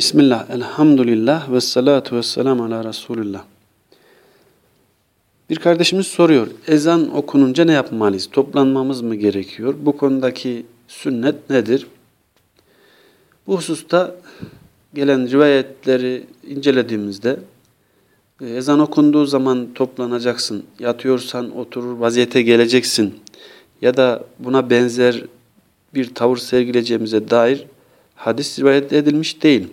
Bismillah, elhamdülillah ve salatu ve selamu ala Resulullah. Bir kardeşimiz soruyor, ezan okununca ne yapmalıyız? Toplanmamız mı gerekiyor? Bu konudaki sünnet nedir? Bu hususta gelen rivayetleri incelediğimizde e, ezan okunduğu zaman toplanacaksın, yatıyorsan oturur vaziyete geleceksin ya da buna benzer bir tavır sergileyeceğimize dair hadis rivayet edilmiş değil.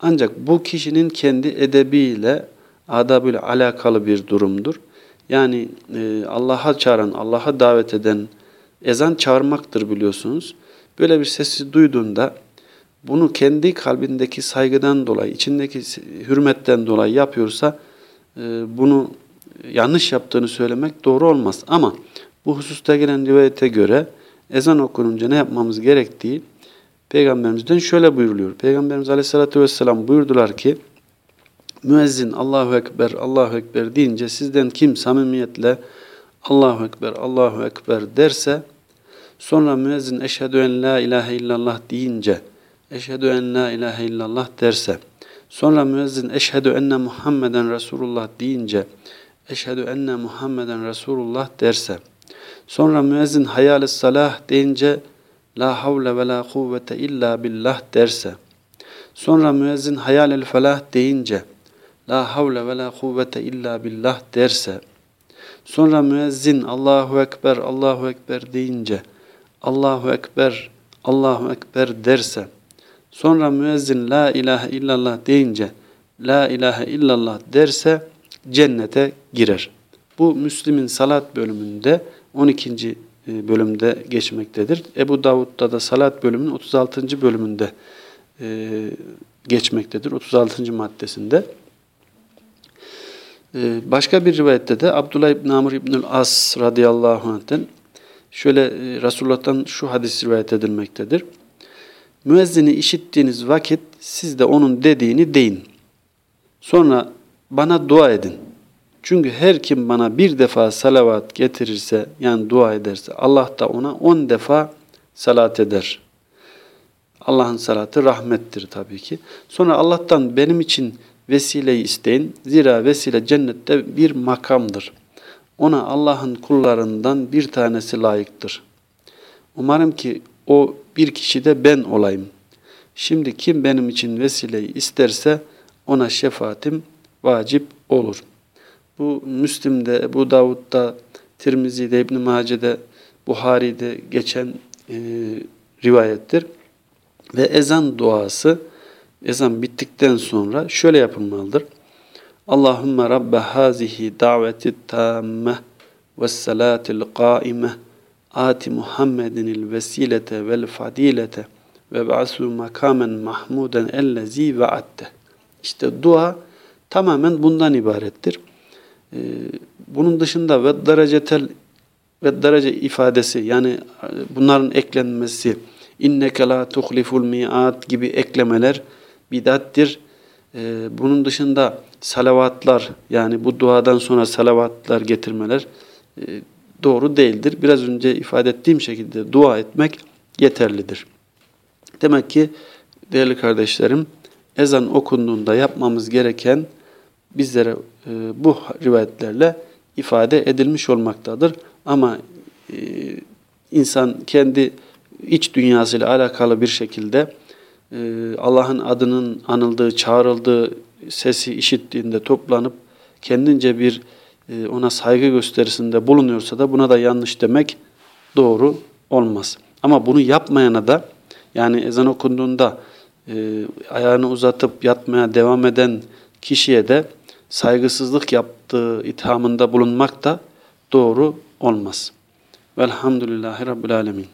Ancak bu kişinin kendi edebiyle, adabıyla alakalı bir durumdur. Yani e, Allah'a çağıran, Allah'a davet eden ezan çağırmaktır biliyorsunuz. Böyle bir sesi duyduğunda bunu kendi kalbindeki saygıdan dolayı, içindeki hürmetten dolayı yapıyorsa e, bunu yanlış yaptığını söylemek doğru olmaz. Ama bu hususta gelen rivayete göre ezan okununca ne yapmamız gerektiği Peygamberimizden şöyle buyuruluyor. Peygamberimiz Aleyhisselatü Vesselam buyurdular ki müezzin Allahu Ekber, Allahu Ekber deyince sizden kim samimiyetle Allahu Ekber, Allahu Ekber derse sonra müezzin eşhedü en la ilahe illallah deyince eşhedü en la ilahe illallah derse sonra müezzin eşhedü enne Muhammeden Resulullah deyince eşhedü enne Muhammeden Resulullah derse sonra müezzin hayal salah deyince la havle ve la kuvvete illa billah derse, sonra müezzin hayal el felah deyince, la havle ve la kuvvete illa billah derse, sonra müezzin Allahu Ekber, Allahu Ekber deyince, Allahu Ekber, Allahu Ekber derse, sonra müezzin la ilahe illallah deyince, la ilahe illallah derse, cennete girer. Bu Müslim'in salat bölümünde 12. E, bölümde geçmektedir. Ebu Davud'da da salat bölümünün 36. bölümünde e, geçmektedir. 36. maddesinde. E, başka bir rivayette de Abdullah İbn Amr İbnül As radıyallahu anh'ten şöyle Resulullah'tan şu hadis rivayet edilmektedir. Müezzini işittiğiniz vakit siz de onun dediğini deyin. Sonra bana dua edin. Çünkü her kim bana bir defa salavat getirirse yani dua ederse Allah da ona on defa salat eder. Allah'ın salatı rahmettir tabii ki. Sonra Allah'tan benim için vesileyi isteyin. Zira vesile cennette bir makamdır. Ona Allah'ın kullarından bir tanesi layıktır. Umarım ki o bir kişi de ben olayım. Şimdi kim benim için vesileyi isterse ona şefaatim vacip olur.'' Bu Müslim'de, Ebu Davud'da, Tirmizi'de, İbn-i Mace'de, Buhari'de geçen e, rivayettir. Ve ezan duası, ezan bittikten sonra şöyle yapılmalıdır. Allahümme Rabbe hazihi daveti tamme ve salatil qaime ati Muhammedinil vesilete vel fadilete ve ba'su makamen mahmuden ellezi va'atte. İşte dua tamamen bundan ibarettir. Ee, bunun dışında ve derecetel ve derece ifadesi yani e, bunların eklenmesi inneke la tuhliful mi'at gibi eklemeler bidattir. Ee, bunun dışında salavatlar yani bu duadan sonra salavatlar getirmeler e, doğru değildir. Biraz önce ifade ettiğim şekilde dua etmek yeterlidir. Demek ki değerli kardeşlerim ezan okunduğunda yapmamız gereken bizlere e, bu rivayetlerle ifade edilmiş olmaktadır. Ama e, insan kendi iç dünyasıyla alakalı bir şekilde e, Allah'ın adının anıldığı, çağrıldığı sesi işittiğinde toplanıp kendince bir ona saygı gösterisinde bulunuyorsa da buna da yanlış demek doğru olmaz. Ama bunu yapmayana da yani ezan okunduğunda e, ayağını uzatıp yatmaya devam eden kişiye de saygısızlık yaptığı ithamında bulunmak da doğru olmaz. Velhamdülillahi Rabbil Alemin.